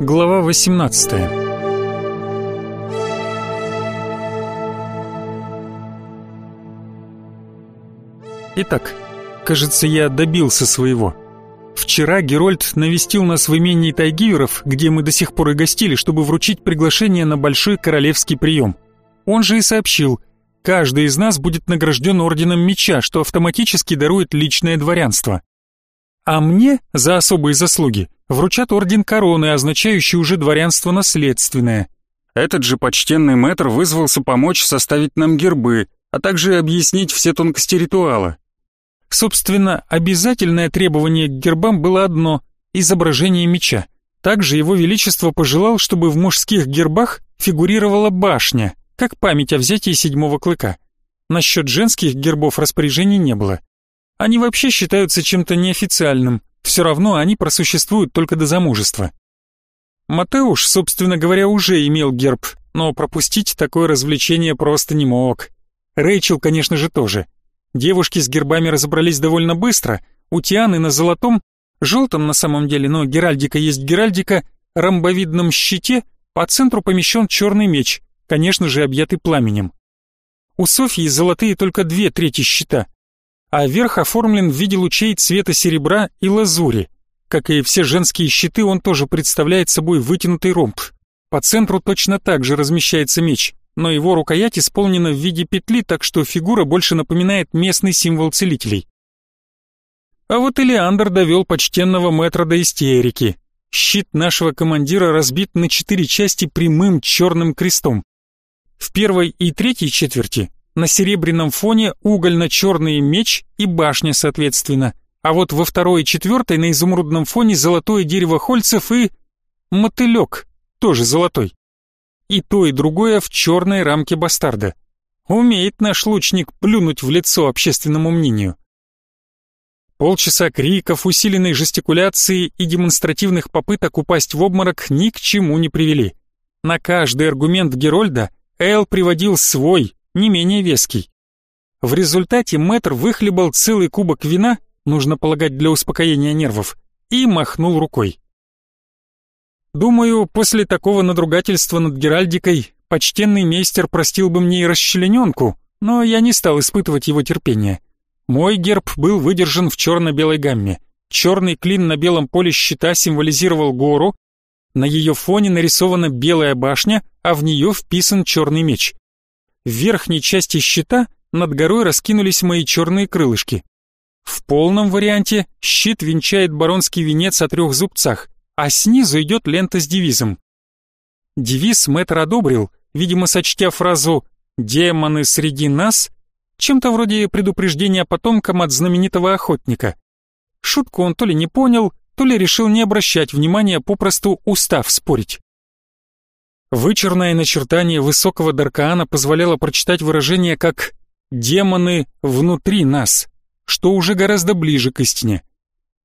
Глава 18 Итак, кажется, я добился своего. Вчера Герольд навестил нас в имении Тайгиверов, где мы до сих пор и гостили, чтобы вручить приглашение на большой королевский прием. Он же и сообщил, каждый из нас будет награжден орденом меча, что автоматически дарует личное дворянство. А мне за особые заслуги вручат орден короны, означающий уже дворянство наследственное. Этот же почтенный мэтр вызвался помочь составить нам гербы, а также объяснить все тонкости ритуала. Собственно, обязательное требование к гербам было одно – изображение меча. Также его величество пожелал, чтобы в мужских гербах фигурировала башня, как память о взятии седьмого клыка. Насчет женских гербов распоряжений не было. Они вообще считаются чем-то неофициальным, все равно они просуществуют только до замужества. Матеуш, собственно говоря, уже имел герб, но пропустить такое развлечение просто не мог. Рэйчел, конечно же, тоже. Девушки с гербами разобрались довольно быстро. У Тианы на золотом, желтом на самом деле, но геральдика есть геральдика, ромбовидном щите по центру помещен черный меч, конечно же, объятый пламенем. У Софьи золотые только две трети щита, а верх оформлен в виде лучей цвета серебра и лазури. Как и все женские щиты, он тоже представляет собой вытянутый ромб. По центру точно так же размещается меч, но его рукоять исполнена в виде петли, так что фигура больше напоминает местный символ целителей. А вот Элеандр довел почтенного мэтра до истерики. Щит нашего командира разбит на четыре части прямым черным крестом. В первой и третьей четверти на серебряном фоне угольно-черный меч и башня, соответственно, а вот во второй и четвертой на изумрудном фоне золотое дерево хольцев и... мотылек, тоже золотой и то, и другое в черной рамке бастарда. Умеет наш лучник плюнуть в лицо общественному мнению. Полчаса криков, усиленной жестикуляции и демонстративных попыток упасть в обморок ни к чему не привели. На каждый аргумент Герольда Эл приводил свой, не менее веский. В результате мэтр выхлебал целый кубок вина, нужно полагать для успокоения нервов, и махнул рукой. Думаю, после такого надругательства над Геральдикой почтенный мейстер простил бы мне и расчлененку, но я не стал испытывать его терпение. Мой герб был выдержан в черно-белой гамме. Черный клин на белом поле щита символизировал гору, на ее фоне нарисована белая башня, а в нее вписан черный меч. В верхней части щита над горой раскинулись мои черные крылышки. В полном варианте щит венчает баронский венец о трех зубцах, а снизу идет лента с девизом. Девиз мэтр одобрил, видимо, сочтя фразу «демоны среди нас» чем-то вроде предупреждения потомкам от знаменитого охотника. Шутку он то ли не понял, то ли решил не обращать внимания, попросту устав спорить. Вычурное начертание высокого Даркаана позволяло прочитать выражение как «демоны внутри нас», что уже гораздо ближе к истине.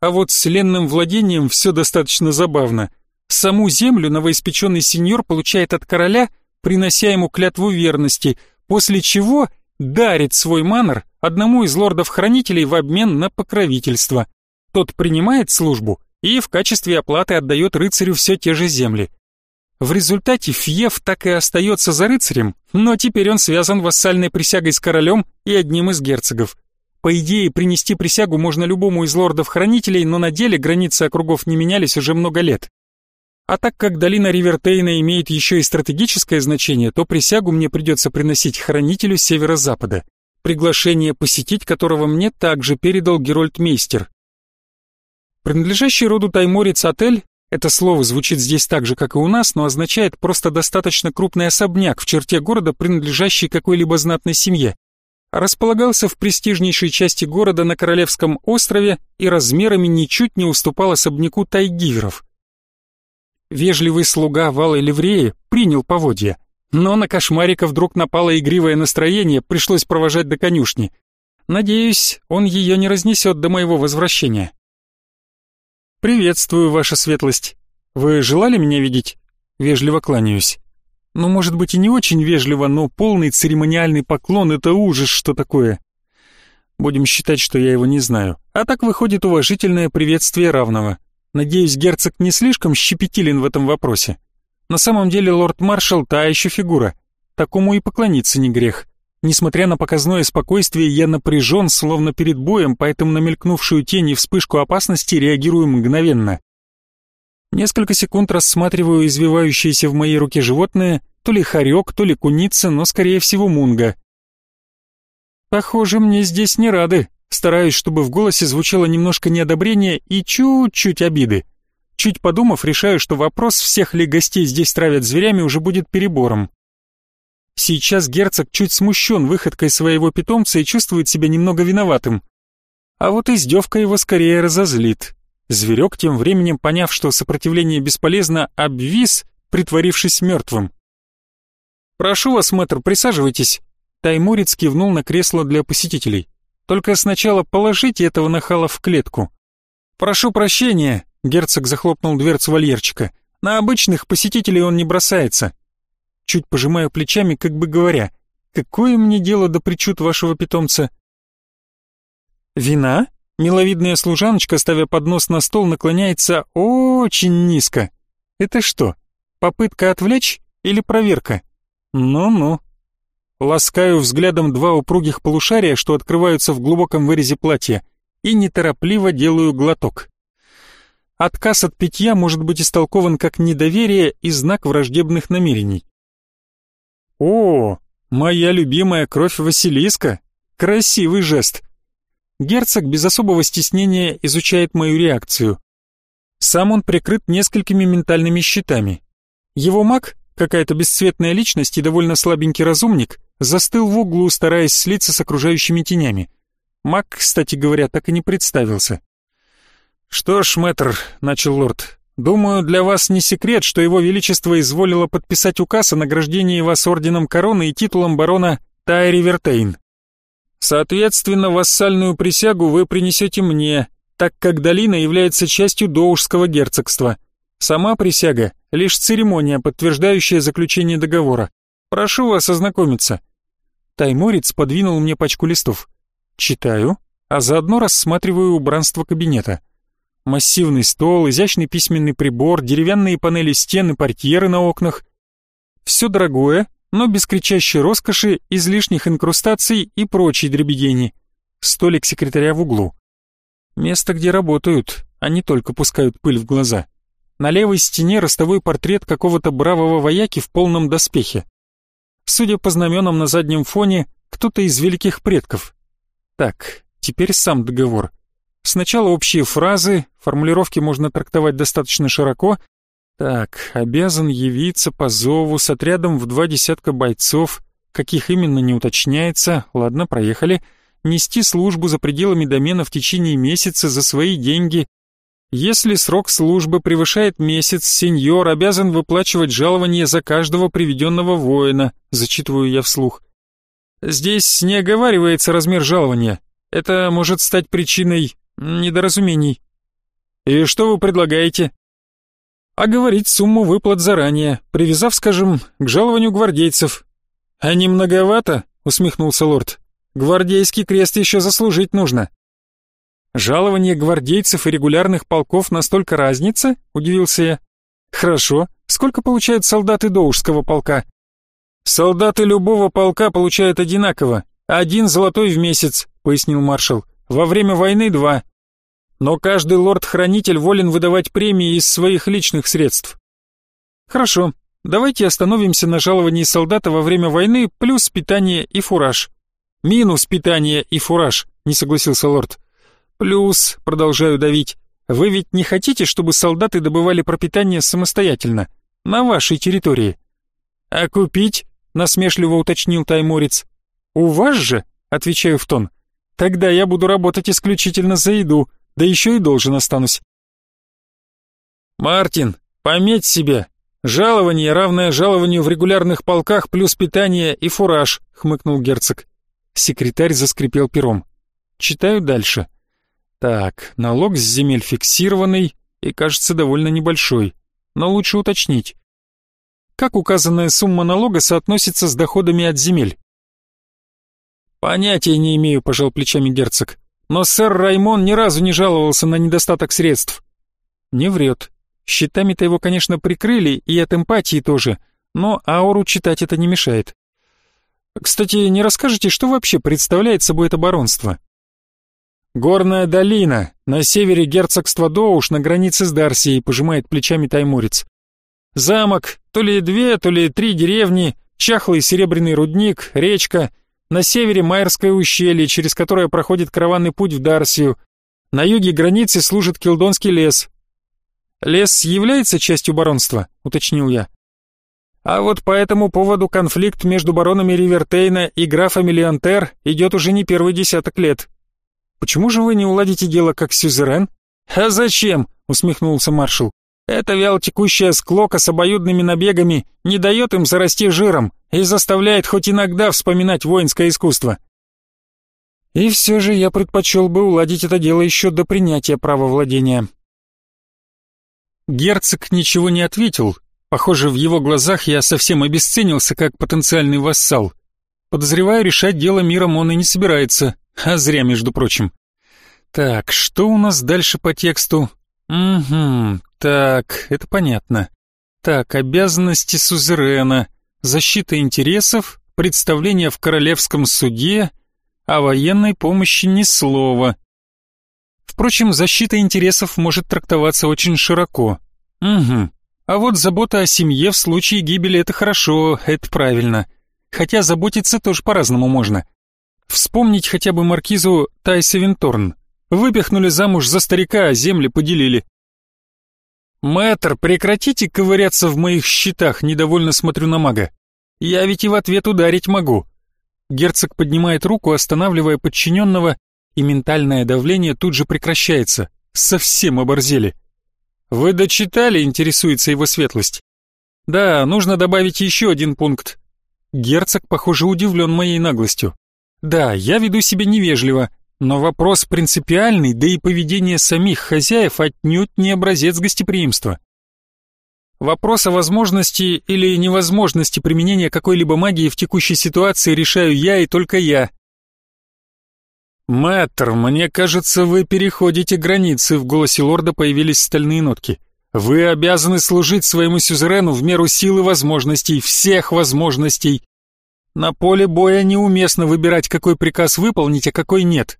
А вот с ленным владением все достаточно забавно. Саму землю новоиспеченный сеньор получает от короля, принося ему клятву верности, после чего дарит свой манор одному из лордов-хранителей в обмен на покровительство. Тот принимает службу и в качестве оплаты отдает рыцарю все те же земли. В результате Фьев так и остается за рыцарем, но теперь он связан вассальной присягой с королем и одним из герцогов. По идее, принести присягу можно любому из лордов-хранителей, но на деле границы округов не менялись уже много лет. А так как долина Ривертейна имеет еще и стратегическое значение, то присягу мне придется приносить хранителю северо-запада, приглашение посетить которого мне также передал Герольд Мейстер. Принадлежащий роду Тайморец отель, это слово звучит здесь так же, как и у нас, но означает просто достаточно крупный особняк в черте города, принадлежащий какой-либо знатной семье располагался в престижнейшей части города на Королевском острове и размерами ничуть не уступал особняку тайгиверов. Вежливый слуга валой ливреи принял поводья, но на кошмарика вдруг напало игривое настроение, пришлось провожать до конюшни. Надеюсь, он ее не разнесет до моего возвращения. «Приветствую, ваша светлость. Вы желали меня видеть?» Вежливо кланяюсь. Ну, может быть, и не очень вежливо, но полный церемониальный поклон — это ужас, что такое. Будем считать, что я его не знаю. А так выходит уважительное приветствие равного. Надеюсь, герцог не слишком щепетилен в этом вопросе. На самом деле лорд-маршал та еще фигура. Такому и поклониться не грех. Несмотря на показное спокойствие, я напряжен, словно перед боем, поэтому на мелькнувшую тень и вспышку опасности реагирую мгновенно. Несколько секунд рассматриваю извивающееся в моей руке животное, то ли хорек, то ли куница, но скорее всего мунга. Похоже, мне здесь не рады. Стараюсь, чтобы в голосе звучало немножко неодобрения и чуть-чуть обиды. Чуть подумав, решаю, что вопрос, всех ли гостей здесь травят зверями, уже будет перебором. Сейчас герцог чуть смущен выходкой своего питомца и чувствует себя немного виноватым. А вот издевка его скорее разозлит. Зверек, тем временем поняв, что сопротивление бесполезно, обвис, притворившись мертвым. «Прошу вас, мэтр, присаживайтесь». Таймурец кивнул на кресло для посетителей. Только сначала положите этого нахала в клетку. Прошу прощения, герцог захлопнул дверцу вольерчика. На обычных посетителей он не бросается. Чуть пожимаю плечами, как бы говоря, какое мне дело до причуд вашего питомца? Вина? Миловидная служаночка, ставя поднос на стол, наклоняется очень низко. Это что, попытка отвлечь или проверка? Ну-ну. Ласкаю взглядом два упругих полушария, что открываются в глубоком вырезе платья, и неторопливо делаю глоток. Отказ от питья может быть истолкован как недоверие и знак враждебных намерений. О, моя любимая кровь Василиска! Красивый жест! Герцог без особого стеснения изучает мою реакцию. Сам он прикрыт несколькими ментальными щитами. Его маг, какая-то бесцветная личность и довольно слабенький разумник, застыл в углу, стараясь слиться с окружающими тенями. Мак, кстати говоря, так и не представился. «Что ж, мэтр», — начал лорд, — «думаю, для вас не секрет, что его величество изволило подписать указ о награждении вас орденом короны и титулом барона Тайри Вертейн. Соответственно, вассальную присягу вы принесете мне, так как долина является частью Доушского герцогства. Сама присяга — лишь церемония, подтверждающая заключение договора. Прошу вас ознакомиться. Тайморец подвинул мне пачку листов. Читаю, а заодно рассматриваю убранство кабинета. Массивный стол, изящный письменный прибор, деревянные панели стен и портьеры на окнах. Все дорогое, но без кричащей роскоши, излишних инкрустаций и прочей дребедени. Столик секретаря в углу. Место, где работают, а не только пускают пыль в глаза. На левой стене ростовой портрет какого-то бравого вояки в полном доспехе. Судя по знаменам на заднем фоне, кто-то из великих предков. Так, теперь сам договор. Сначала общие фразы, формулировки можно трактовать достаточно широко. Так, обязан явиться по зову с отрядом в два десятка бойцов, каких именно не уточняется, ладно, проехали, нести службу за пределами домена в течение месяца за свои деньги, если срок службы превышает месяц, сеньор обязан выплачивать жалование за каждого приведенного воина, зачитываю я вслух. Здесь не оговаривается размер жалования. Это может стать причиной недоразумений. И что вы предлагаете? Оговорить сумму выплат заранее, привязав, скажем, к жалованию гвардейцев. А не многовато? усмехнулся лорд. Гвардейский крест еще заслужить нужно. «Жалование гвардейцев и регулярных полков настолько разница?» — удивился я. «Хорошо. Сколько получают солдаты Доушского полка?» «Солдаты любого полка получают одинаково. Один золотой в месяц», — пояснил маршал. «Во время войны два. Но каждый лорд-хранитель волен выдавать премии из своих личных средств». «Хорошо. Давайте остановимся на жаловании солдата во время войны плюс питание и фураж». «Минус питание и фураж», — не согласился лорд. Плюс, продолжаю давить, вы ведь не хотите, чтобы солдаты добывали пропитание самостоятельно, на вашей территории? А купить? Насмешливо уточнил тайморец. У вас же? Отвечаю в тон. Тогда я буду работать исключительно за еду, да еще и должен останусь. Мартин, пометь себе. Жалование, равное жалованию в регулярных полках, плюс питание и фураж, хмыкнул герцог. Секретарь заскрипел пером. Читаю дальше. Так, налог с земель фиксированный и, кажется, довольно небольшой, но лучше уточнить. Как указанная сумма налога соотносится с доходами от земель? Понятия не имею, пожал плечами герцог. Но сэр Раймон ни разу не жаловался на недостаток средств. Не врет. Щитами-то его, конечно, прикрыли, и от эмпатии тоже, но ауру читать это не мешает. Кстати, не расскажете, что вообще представляет собой это баронство? Горная долина, на севере герцогства Доуш, на границе с Дарсией, пожимает плечами таймурец. Замок, то ли две, то ли три деревни, чахлый серебряный рудник, речка, на севере Майерское ущелье, через которое проходит караванный путь в Дарсию, на юге границы служит Килдонский лес. Лес является частью баронства, уточнил я. А вот по этому поводу конфликт между баронами Ривертейна и графами Леонтер идет уже не первый десяток лет. Почему же вы не уладите дело как сюзерен? А зачем? усмехнулся маршал. Эта вялотекущая склока с обоюдными набегами не дает им зарасти жиром и заставляет хоть иногда вспоминать воинское искусство. И все же я предпочел бы уладить это дело еще до принятия права владения. Герцог ничего не ответил. Похоже, в его глазах я совсем обесценился как потенциальный вассал. Подозреваю, решать дело миром он и не собирается, а зря, между прочим. Так, что у нас дальше по тексту? Угу, так, это понятно. Так, обязанности сузерена, защита интересов, представление в королевском суде, о военной помощи ни слова. Впрочем, защита интересов может трактоваться очень широко. Угу. А вот забота о семье в случае гибели — это хорошо, это правильно. Хотя заботиться тоже по-разному можно. Вспомнить хотя бы маркизу Тайса Винторн. Выпихнули замуж за старика, а земли поделили. «Мэтр, прекратите ковыряться в моих счетах, недовольно смотрю на мага. Я ведь и в ответ ударить могу. Герцог поднимает руку, останавливая подчиненного, и ментальное давление тут же прекращается. Совсем оборзели. «Вы дочитали?» — интересуется его светлость. «Да, нужно добавить еще один пункт». Герцог, похоже, удивлен моей наглостью. «Да, я веду себя невежливо, но вопрос принципиальный, да и поведение самих хозяев отнюдь не образец гостеприимства. Вопрос о возможности или невозможности применения какой-либо магии в текущей ситуации решаю я и только я. «Мэтр, мне кажется, вы переходите границы», — в голосе лорда появились стальные нотки. «Вы обязаны служить своему сюзерену в меру силы возможностей, всех возможностей. На поле боя неуместно выбирать, какой приказ выполнить, а какой нет.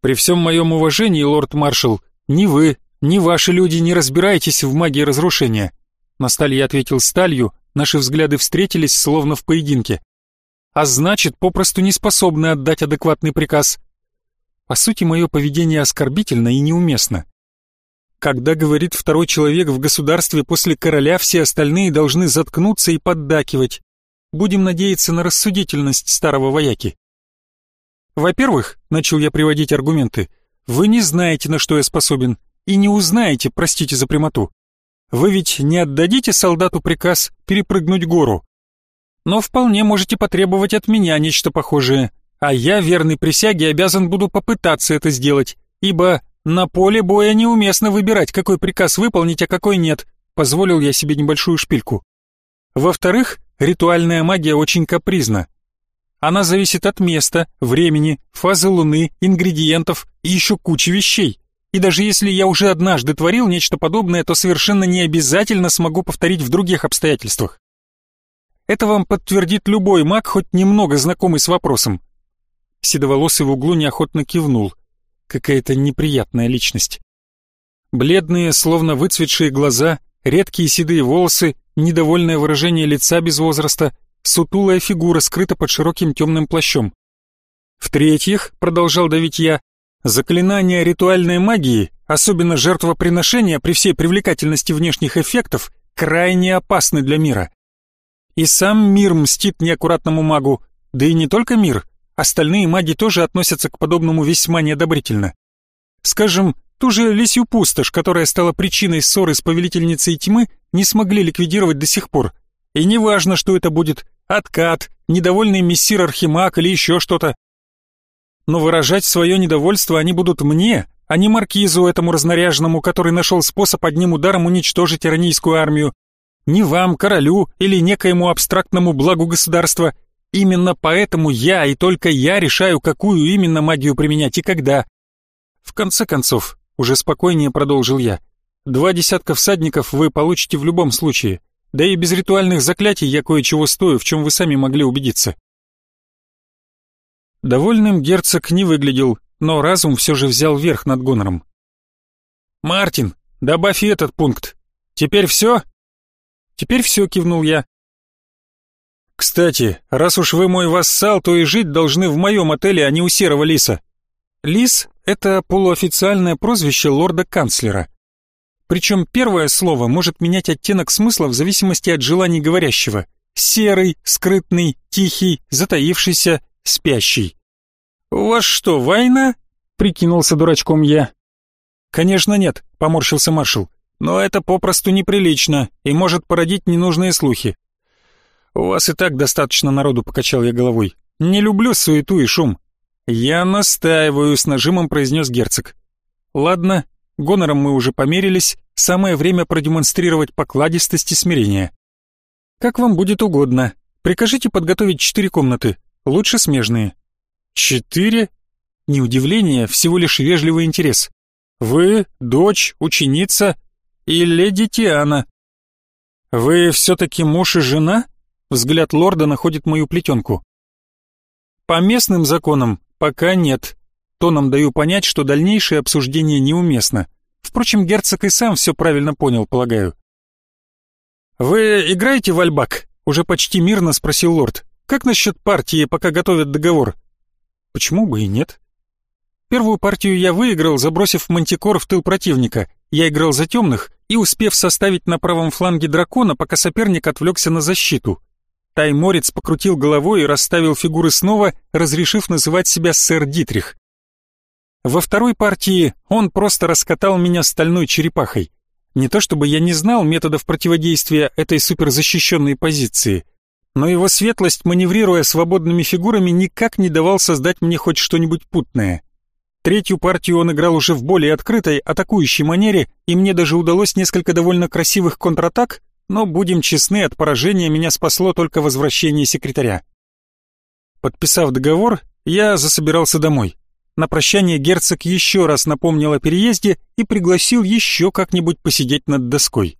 При всем моем уважении, лорд-маршал, ни вы, ни ваши люди не разбираетесь в магии разрушения. На сталь я ответил сталью, наши взгляды встретились, словно в поединке. А значит, попросту не способны отдать адекватный приказ. По сути, мое поведение оскорбительно и неуместно. Когда говорит второй человек в государстве после короля, все остальные должны заткнуться и поддакивать. Будем надеяться на рассудительность старого вояки. Во-первых, начал я приводить аргументы, вы не знаете, на что я способен, и не узнаете, простите за прямоту. Вы ведь не отдадите солдату приказ перепрыгнуть гору? Но вполне можете потребовать от меня нечто похожее, а я, верный присяге, обязан буду попытаться это сделать, ибо на поле боя неуместно выбирать, какой приказ выполнить, а какой нет, позволил я себе небольшую шпильку. Во-вторых, ритуальная магия очень капризна. Она зависит от места, времени, фазы луны, ингредиентов и еще кучи вещей. И даже если я уже однажды творил нечто подобное, то совершенно не обязательно смогу повторить в других обстоятельствах. Это вам подтвердит любой маг, хоть немного знакомый с вопросом. Седоволосый в углу неохотно кивнул. Какая-то неприятная личность. Бледные, словно выцветшие глаза, редкие седые волосы, недовольное выражение лица без возраста, сутулая фигура скрыта под широким темным плащом. В-третьих, продолжал давить я, Заклинания ритуальной магии, особенно жертвоприношения при всей привлекательности внешних эффектов, крайне опасны для мира. И сам мир мстит неаккуратному магу, да и не только мир, остальные маги тоже относятся к подобному весьма неодобрительно. Скажем, ту же лисью пустошь, которая стала причиной ссоры с повелительницей тьмы, не смогли ликвидировать до сих пор. И неважно, что это будет, откат, недовольный мессир Архимаг или еще что-то, но выражать свое недовольство они будут мне, а не маркизу этому разнаряженному, который нашел способ одним ударом уничтожить иронийскую армию. Не вам, королю или некоему абстрактному благу государства. Именно поэтому я и только я решаю, какую именно магию применять и когда. В конце концов, уже спокойнее продолжил я, Два десятка всадников вы получите в любом случае. Да и без ритуальных заклятий я кое-чего стою, в чем вы сами могли убедиться. Довольным герцог не выглядел, но разум все же взял верх над гонором. «Мартин, добавь и этот пункт. Теперь все?» «Теперь все», — кивнул я. «Кстати, раз уж вы мой вассал, то и жить должны в моем отеле, а не у серого лиса». Лис — это полуофициальное прозвище лорда-канцлера. Причем первое слово может менять оттенок смысла в зависимости от желаний говорящего. Серый, скрытный, тихий, затаившийся, спящий. «У вас что, война?» — прикинулся дурачком я. «Конечно нет», — поморщился маршал. «Но это попросту неприлично и может породить ненужные слухи». «У вас и так достаточно народу», — покачал я головой. «Не люблю суету и шум». «Я настаиваю», — с нажимом произнес герцог. «Ладно, Гонором мы уже померились, самое время продемонстрировать покладистость и смирение. Как вам будет угодно. Прикажите подготовить четыре комнаты, лучше смежные. Четыре? Не удивление, всего лишь вежливый интерес. Вы, дочь, ученица и леди Тиана. Вы все-таки муж и жена? Взгляд лорда находит мою плетенку. По местным законам пока нет, Тоном даю понять, что дальнейшее обсуждение неуместно. Впрочем, герцог и сам все правильно понял, полагаю. «Вы играете в альбак?» — уже почти мирно спросил лорд. «Как насчет партии, пока готовят договор?» «Почему бы и нет?» Первую партию я выиграл, забросив мантикор в тыл противника. Я играл за темных и успев составить на правом фланге дракона, пока соперник отвлекся на защиту. Тайморец покрутил головой и расставил фигуры снова, разрешив называть себя сэр Дитрих. Во второй партии он просто раскатал меня стальной черепахой. Не то чтобы я не знал методов противодействия этой суперзащищенной позиции, но его светлость, маневрируя свободными фигурами, никак не давал создать мне хоть что-нибудь путное. Третью партию он играл уже в более открытой, атакующей манере, и мне даже удалось несколько довольно красивых контратак, но, будем честны, от поражения меня спасло только возвращение секретаря. Подписав договор, я засобирался домой. На прощание герцог еще раз напомнил о переезде и пригласил еще как-нибудь посидеть над доской.